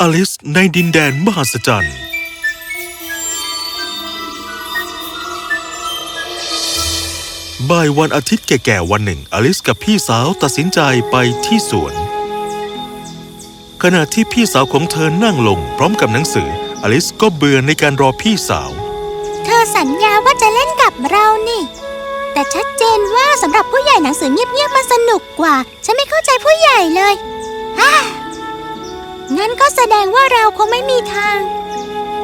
อลิสในดินแดนมหัศจรรย์ บ่ายวันอาทิตย์แก่ๆวันหนึ่ง อลิสกับพี่สาวตัดสินใจไปที่สวน ขณะที่พี่สาวของเธอนั่งลงพร้อมกับหนังสือ อลิสก็เบื่อในการรอพี่สาว เธอสัญญาว่าจะเล่นกับเรานี่ แต่ชัดเจนว่าสำหรับผู้ใหญ่หนังสือเงียบๆมันสนุกกว่า ฉันไม่เข้าใจผู้ใหญ่เลย งั้นก็แสดงว่าเราคงไม่มีทาง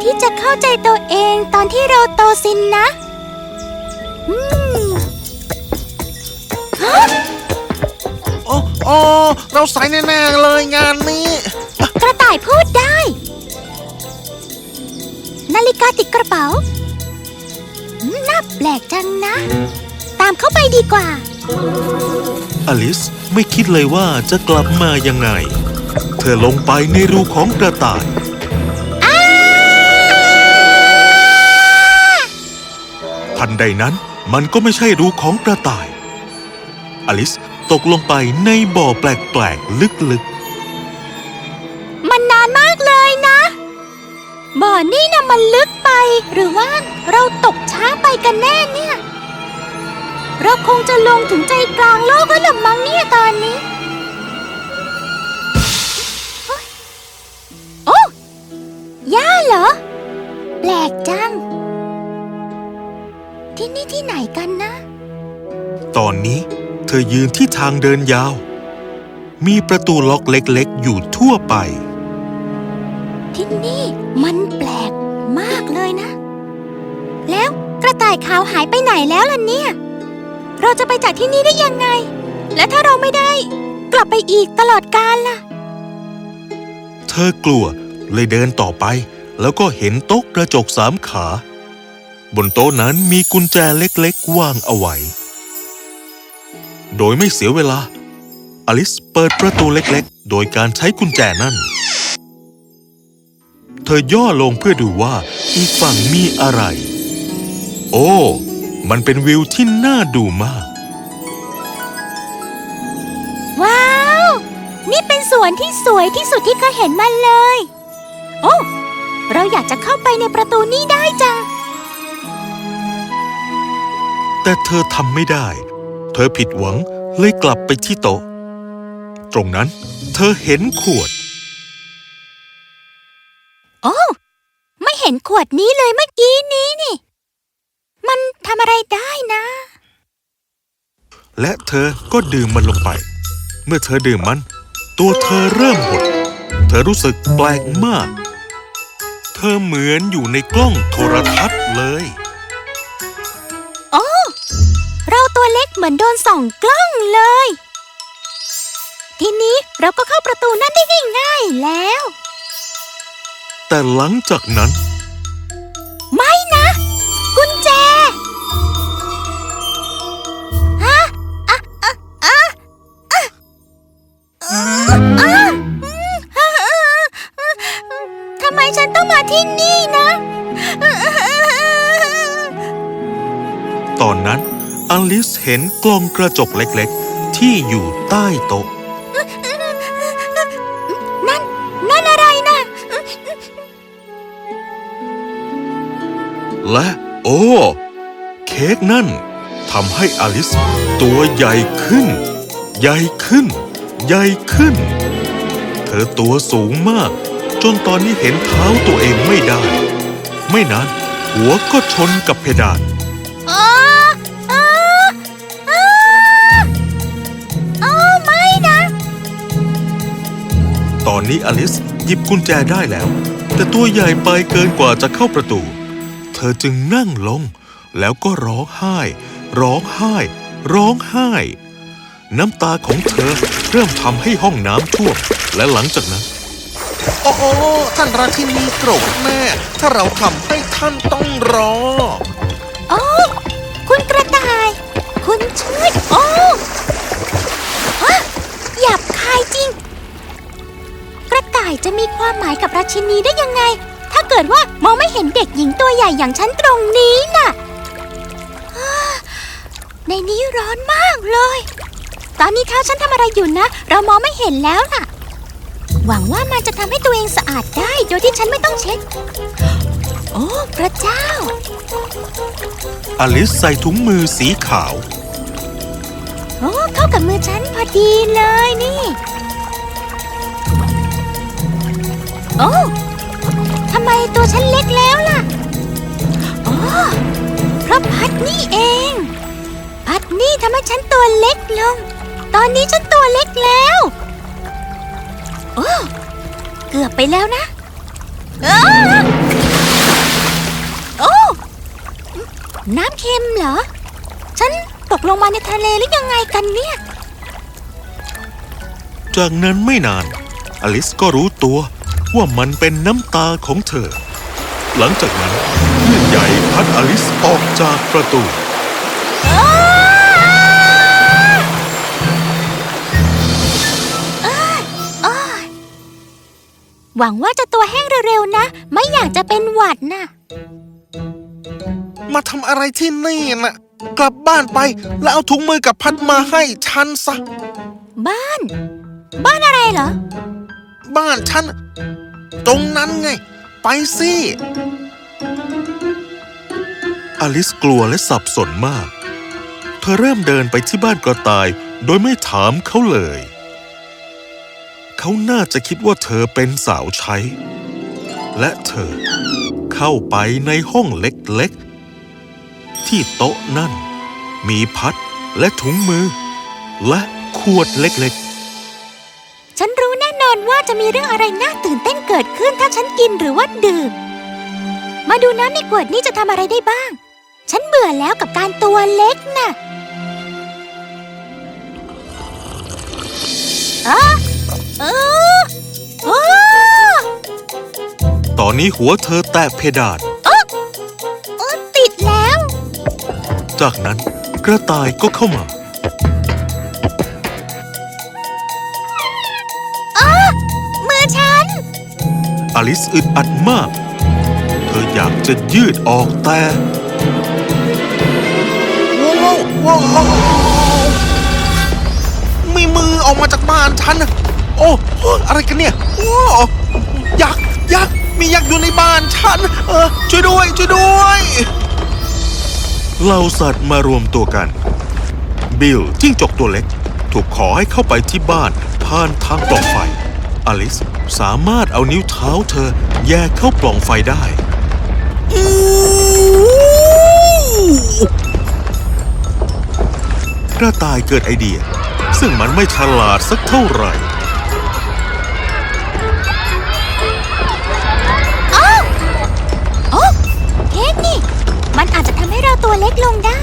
ที่จะเข้าใจตัวเองตอนที่เราโตสินนะอืมฮะโอ้โอ้เราใส่แน่ๆเลยงานนี้ กระต่ายพูดได้ นาฬิกาติดกระเป๋าอืมน่าแปลกจังนะ ตามเข้าไปดีกว่า อลิสไม่คิดเลยว่าจะกลับมายังไง เธอลงไปในรูของกระต่าย ทันใดนั้นมันก็ไม่ใช่รูของกระต่าย อลิสตกลงไปในบ่อแปลกๆ ลึกมันนานมากเลยนะ บ่อนี่นะมันลึกไป หรือว่าเราตกช้าไปกันแน่เนี่ย เราคงจะลงถึงใจกลางโลกแล้วล่ะมั้งเนี่ยตอนนี้ ธอยืนที่ทางเดินยาว มีประตูล็อกเล็กๆ อยู่ทั่วไป ที่นี่มันแปลกมากเลยนะ แล้วกระต่ายขาวหายไปไหนแล้วล่ะเนี่ย เราจะไปจากที่นี่ได้ยังไง และถ้าเราไม่ได้ กลับไปอีกตลอดกาลล่ะ เธอกลัวเลยเดินต่อไป แล้วก็เห็นโต๊ะกระจกสามขา บนโต๊ะนั้นมีกุญแจเล็กๆวางเอาไว้ โดยไม่เสียเวลา อลิสเปิดประตูเล็กๆ โดยการใช้กุญแจนั่น เธอย่อลงเพื่อดูว่าอีกฝั่งมีอะไร โอ้ มันเป็นวิวที่น่าดูมาก ว้าว นี่เป็นสวนที่สวยที่สุดที่เคยเห็นมาเลย โอ้เราอยากจะเข้าไปในประตูนี้ได้จัง แต่เธอทำไม่ได้ เธอผิดหวังเลยกลับไปที่โต๊ะ ตรงนั้นเธอเห็นขวด โอ้ไม่เห็นขวดนี้เลยเมื่อกี้นี้นี่ มันทำอะไรได้นะ และเธอก็ดื่มมันลงไป เมื่อเธอดื่มมัน ตัวเธอเริ่มหด เธอรู้สึกแปลกมาก เธอเหมือนอยู่ในกล้องโทรทัศน์เลย เล็กเหมือนโดนส่องกล้องเลย ทีนี้เราก็เข้าประตูนั่นได้ง่ายๆแล้ว แต่หลังจากนั้น อลิสเห็นกล่องกระจกเล็กๆ ที่อยู่ใต้โต๊ะ นั่น นั่นอะไรนะ และโอ้ เค้กนั่นทำให้อลิสตัวใหญ่ขึ้น ใหญ่ขึ้น ใหญ่ขึ้น เธอตัวสูงมาก จนตอนนี้เห็นเท้าตัวเองไม่ได้ ไม่นานหัวก็ชนกับเพดาน ตอนนี้อลิสหยิบกุญแจได้แล้ว แต่ตัวใหญ่ไปเกินกว่าจะเข้าประตู เธอจึงนั่งลง แล้วก็ร้องไห้ ร้องไห้ ร้องไห้ น้ำตาของเธอเริ่มทำให้ห้องน้ำท่วม และหลังจากนั้น โอ้โหท่านราชินีโกรธแน่ถ้าเราทำให้ท่านต้องรอโอ้ กับราชินีได้ยังไง ถ้าเกิดว่ามองไม่เห็นเด็กหญิงตัวใหญ่อย่างฉันตรงนี้น่ะฮ่าในนี้ร้อนมากเลย ตอนนี้เท้าฉันทำอะไรอยู่นะ เรามองไม่เห็นแล้วล่ะ หวังว่ามันจะทำให้ตัวเองสะอาดได้ โดยที่ฉันไม่ต้องเช็ด โอ้พระเจ้า อลิสใส่ถุงมือสีขาว โอ้เข้ากับมือฉันพอดีเลยนี่ โอ้ทำไมตัวฉันเล็กแล้วล่ะโอ้เพราะพัดนี่เอง พัดนี่ทำให้ฉันตัวเล็กลง ตอนนี้ฉันตัวเล็กแล้วโอ้เกือบไปแล้วนะอ้โอ้น้ำเค็มเหรอ ฉันตกลงมาในทะเลหรือยังไงกันเนี่ย จากนั้นไม่นาน อลิสก็รู้ตัว ว่ามันเป็นน้ำตาของเธอ หลังจากนั้นคลื่นใหญ่พัดอลิสออกจากประตู หวังว่าจะตัวแห้งเร็วๆนะ ไม่อยากจะเป็นหวัดน่ะมาทำอะไรที่นี่น่ะ กลับบ้านไปแล้วเอาถุงมือกับพัดมาให้ฉันซะ บ้าน บ้านอะไรเหรอ บ้านฉัน ตรงนั้นไง ไปสิ อลิสกลัวและสับสนมาก เธอเริ่มเดินไปที่บ้านกระต่าย โดยไม่ถามเขาเลย เขาน่าจะคิดว่าเธอเป็นสาวใช้ และเธอเข้าไปในห้องเล็กๆ ที่โต๊ะนั่น มีพัดและถุงมือ และขวดเล็กฉันรู้แน่นอนว่าจะมีเรื่องอะไรน่าตื่นเต้นเกิดขึ้นถ้าฉันกินหรือว่าดื่ม มาดูน้ำในขวดนี้จะทำอะไรได้บ้าง ฉันเบื่อแล้วกับการตัวเล็กน่ะอะเออโอ้ๆตอนนี้หัวเธอแตะเพดานโอ้ติดแล้ว จากนั้นกระต่ายก็เข้ามา ลิสอึดอัดมาก เธออยากจะยืดออกแต่ว้าวว้าวมีมือออกมาจากบ้านฉันน่ะโอ้โอ้อะไรกันเนี่ยโอ้ยักษ์ยักษ์มียักษ์อยู่ในบ้านฉัน เออช่วยด้วยช่วยด้วยเหล่าสัตว์มารวมตัวกัน บิลจิ้งจกตัวเล็ก ถูกขอให้เข้าไปที่บ้านผ่านทางปล่องไฟ อลิสสามารถเอานิ้วเท้าเธอแย่เข้าปล่องไฟได้ กระต่ายเกิดไอเดีย ซึ่งมันไม่ฉลาดสักเท่าไหร่โอ้เค้กนี่ มันอาจจะทำให้เราตัวเล็กลงได้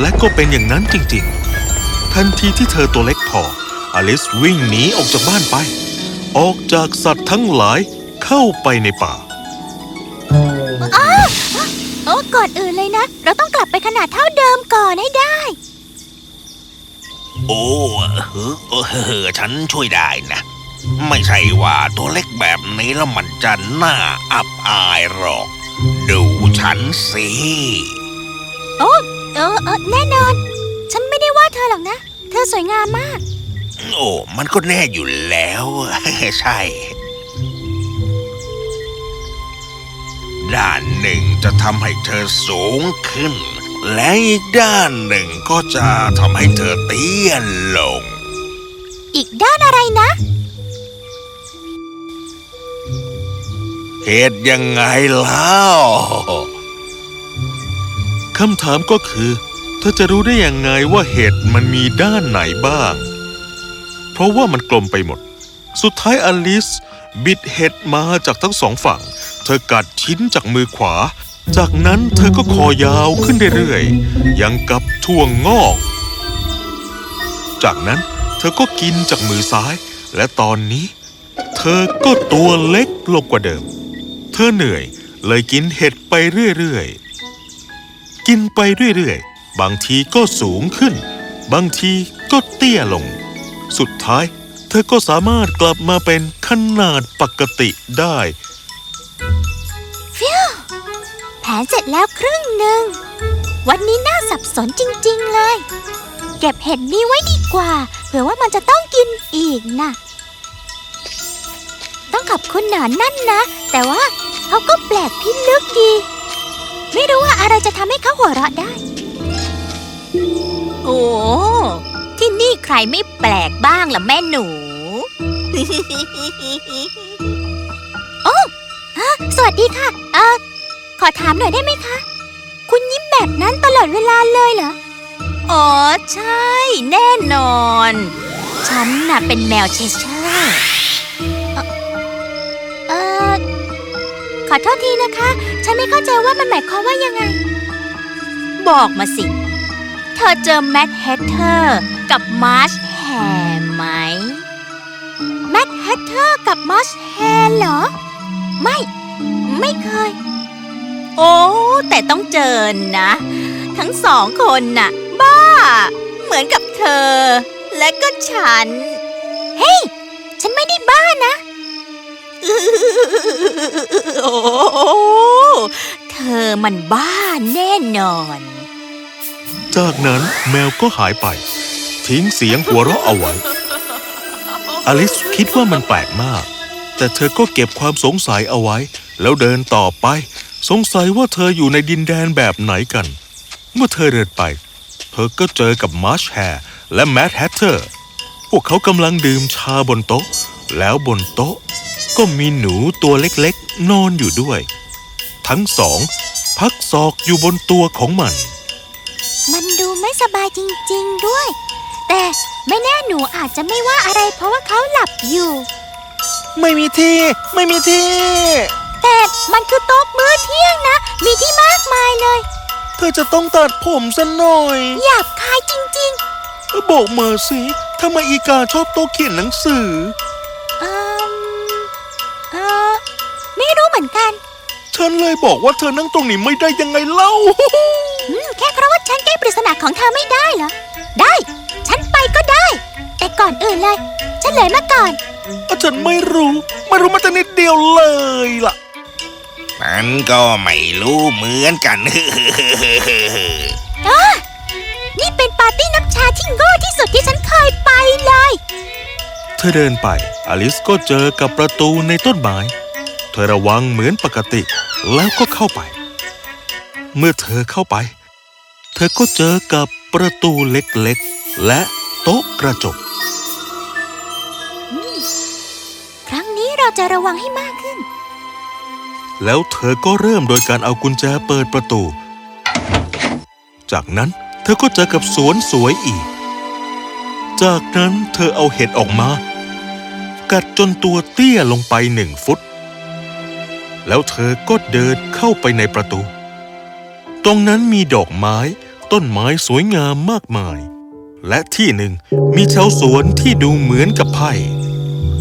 และก็เป็นอย่างนั้นจริงๆ ทันทีที่เธอตัวเล็กพอ อลิสวิ่งหนีออกจากบ้านไป ออกจากสัตว์ทั้งหลายเข้าไปในป่าโอ้ก่อนอื่นเลยนะ เราต้องกลับไปขนาดเท่าเดิมก่อนให้ได้ โอ้เออเออเออฉันช่วยได้นะ ไม่ใช่ว่าตัวเล็กแบบนี้แล้วมันจะน่าอับอายหรอก ดูฉันสิ โอ้เออเออแน่นอน ฉันไม่ได้ว่าเธอหรอกนะ เธอสวยงามมาก โอ้มันก็แน่อยู่แล้ว ใช่ ด้านหนึ่งจะทำให้เธอสูงขึ้น และอีกด้านหนึ่งก็จะทำให้เธอเตี้ยลง อีกด้านอะไรนะ เหตุยังไงเล่าคำถามก็คือ เธอจะรู้ได้ยังไงว่าเห็ดมันมีด้านไหนบ้าง เพราะว่ามันกลมไปหมด สุดท้ายอลิสบิดเห็ดมาจากทั้งสองฝั่ง เธอกัดชิ้นจากมือขวา จากนั้นเธอก็คอยาวขึ้นเรื่อยๆยังกับถั่วงงอก จากนั้นเธอก็กินจากมือซ้าย และตอนนี้ เธอก็ตัวเล็กลงกว่าเดิม เธอเหนื่อยเลยกินเห็ดไปเรื่อยๆ กินไปเรื่อยๆ บางทีก็สูงขึ้น บางทีก็เตี้ยลง สุดท้าย เธอก็สามารถกลับมาเป็นขนาดปกติได้ฟิวแผนเสร็จแล้วครึ่งหนึ่ง วันนี้น่าสับสนจริงๆเลย เก็บเห็ดนี้ไว้ดีกว่า เผื่อว่ามันจะต้องกินอีกนะ ต้องขอบคุณหนอนนั่นนะ แต่ว่าเขาก็แปลกพิลึกดี ไม่รู้ว่าอะไรจะทำให้เขาหัวเราะได้ โอ้ที่ นี่ใครไม่แปลกบ้างล่ะแม่หนูสวัสดีค่ะ เออขอถามหน่อยได้ไหมคะ คุณยิ้มแบบนั้นตลอดเวลาเลยเหรอ อ๋อ ใช่ แน่นอน ฉันน่ะเป็นแมวเชสเชอร์เออขอโทษทีนะคะ ฉันไม่เข้าใจว่ามันหมายความว่ายังไง บอกมาสิ เธอเจอ Mad Hatter กับ March Hare ไหม Mad Hatter กับ March Hare เหรอ ไม่ ไม่เคย โอ้ แต่ต้องเจอนะ ทั้งสองคนน่ะ บ้า เหมือนกับเธอ และก็ฉัน เฮ้ยฉันไม่ได้บ้านะโอ้เธอมันบ้าแน่นอน จากนั้นแมวก็หายไป ทิ้งเสียงหัวเราะเอาไว้ อลิสคิดว่ามันแปลกมาก แต่เธอก็เก็บความสงสัยเอาไว้ แล้วเดินต่อไป สงสัยว่าเธออยู่ในดินแดนแบบไหนกัน เมื่อเธอเดินไป เธอก็เจอกับ March Hare และ Mad Hatter พวกเขากำลังดื่มชาบนโต๊ะ แล้วบนโต๊ะ ก็มีหนูตัวเล็กๆ นอนอยู่ด้วย ทั้งสอง พักศอกอยู่บนตัวของมัน มันดูไม่สบายจริง ๆ ด้วย แต่ไม่แน่หนูอาจจะไม่ว่าอะไรเพราะว่าเขาหลับอยู่ ไม่มีที่ ไม่มีที่ แต่มันคือโต๊ะมื้อเที่ยงนะ มีที่มากมายเลย เธอจะต้องตัดผมซะหน่อยหยาบคายจริงบอกมาสิทำไมอีกาชอบโต๊ะเขียนหนังสือ ๆเออเออไม่รู้เหมือนกัน ฉันเลยบอกว่าเธอนั่งตรงนี้ไม่ได้ยังไงเล่า อืมแค่เพราะว่าฉันแก้ปริศนาของเธอไม่ได้เหรอ ได้ฉันไป ก็ได้ แต่ก่อนอื่นเลย ฉันเลยมาก่อนฉันไม่รู้ ไม่รู้มาแต่นิดเดียวเลยล่ะนั้นก็ไม่รู้เหมือนกันนี่เป็นปาร์ตี้น้ำชาที่โง่ที่สุดที่ฉันเคยไปเลย เธอเดินไป อลิสก็เจอกับประตูในต้นไม้ เธอระวังเหมือนปกติ แล้วก็เข้าไป เมื่อเธอเข้าไป เธอก็เจอกับประตูเล็กๆ และ โต๊ะกระจก ครั้งนี้เราจะระวังให้มากขึ้น แล้วเธอก็เริ่มโดยการเอากุญแจเปิดประตู จากนั้นเธอก็เจอกับสวนสวยอีก จากนั้นเธอเอาเห็ดออกมา กัดจนตัวเตี้ยลงไปหนึ่งฟุต แล้วเธอก็เดินเข้าไปในประตู ตรงนั้นมีดอกไม้ ต้นไม้สวยงามมากมาย และที่หนึ่งมีชาวสวนที่ดูเหมือนกับไพ่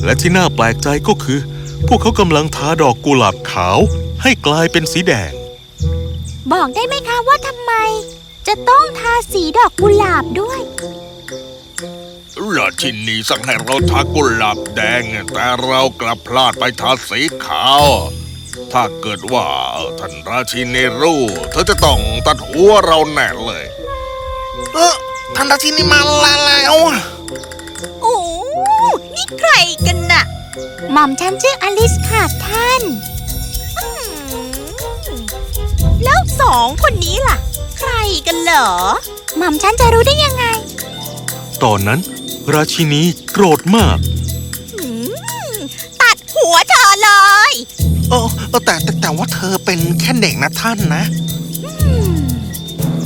และที่น่าแปลกใจก็คือ พวกเขากำลังทาดอกกุหลาบขาวให้กลายเป็นสีแดง บอกได้ไหมคะว่าทำไม จะต้องทาสีดอกกุหลาบด้วยราชินีสั่งให้เราทากุหลาบแดง แต่เรากลับพลาดไปทาสีขาว ถ้าเกิดว่าท่านราชินีรู้ เธอจะต้องตัดหัวเราแน่เลย เออ ท่านราชินีมาแล้ว โอ้นี่ใครกันน่ะ หม่อมฉันชื่ออลิสค่ะท่านอืมแล้วสองคนนี้ล่ะ ใครกันเหรอ หม่อมฉันจะรู้ได้ยังไง ตอนนั้น ราชินีโกรธมากอืมตัดหัวเธอเลยเออเออแต่แต่แต่ว่าเธอเป็นแค่เด็กนะท่านนะ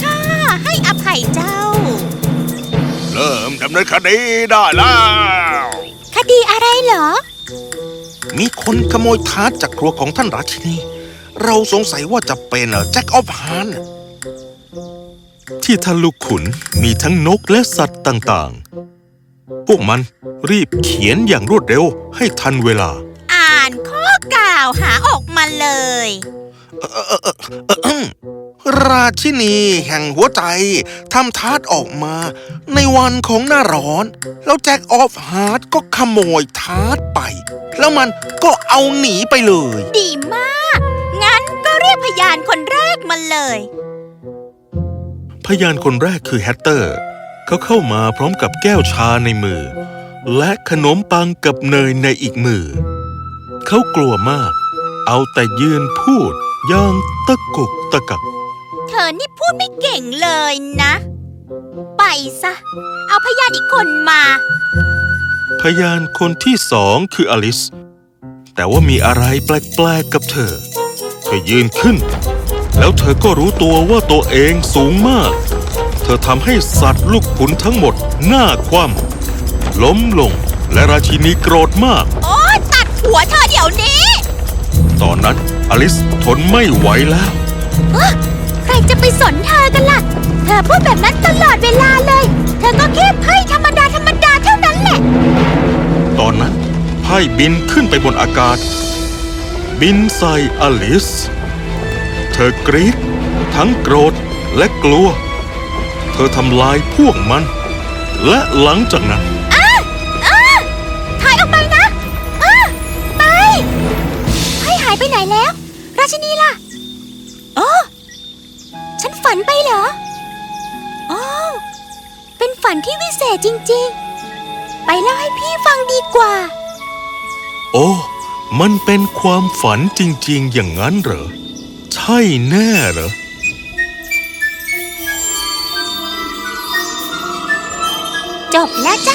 ข้าให้อภัยเจ้า เริ่มดำเนินคดีได้แล้ว คดีอะไรเหรอ มีคนขโมยทาร์ตจากครัวของท่านราชินี เราสงสัยว่าจะเป็นแจ็คออฟฮานที่ท่านลูกขุนมีทั้งนกและสัตว์ต่างๆ พวกมันรีบเขียนอย่างรวดเร็วให้ทันเวลา อ่านข้อกล่าวหาออกมาเลย ราชินีแห่งหัวใจทำทาร์ตออกมา ในวันของหน้าร้อน แล้ว Jack of Hearts ก็ขโมยทาร์ตไป แล้วมันก็เอาหนีไปเลย ดีมาก งั้นก็เรียกพยานคนแรกมาเลย พยานคนแรกคือ Hatter เขาเข้ามาพร้อมกับแก้วชาในมือ และขนมปังกับเนยในอีกมือ เขากลัวมาก เอาแต่ยืนพูดอย่างตะกุกตะกัก เธอนี่พูดไม่เก่งเลยนะ ไปซะ เอาพยานอีกคนมา พยานคนที่สองคืออลิส แต่ว่ามีอะไรแปลกๆกับเธอ เธอยืนขึ้น แล้วเธอก็รู้ตัวว่าตัวเองสูงมาก เธอทำให้สัตว์ลูกขุนทั้งหมดหน้าคว่ำล้มลงและราชินีโกรธมาก โอ้ตัดหัวเธอเดี๋ยวนี้ ตอนนั้นอลิสทนไม่ไหวแล้วใค รจะไปสนเธอกันล่ะ เธอพูดแบบนั้นตลอดเวลาเลย เธอก็แค่ไพ่ธรรมดาธรรมดาเท่านั้นแหละ ตอนนั้นไพ่บินขึ้นไปบนอากาศ บินใส่อลิส เธอกรีดทั้งโกรธและกลัว เธอทำลายพวกมัน และหลังจากนั้นถอยออกไปนะอ้าไปไพ่หายไปไหนแล้ว ราชินีล่ะ อ๋อฉัน ฝันไปเหรออ๋อเป็นฝันที่วิเศษจริง ๆ ไปเล่าให้พี่ฟังดีกว่า โอ้ มันเป็นความฝันจริง ๆ อย่างนั้นเหรอ ใช่แน่เหรอจบแล้วจ้า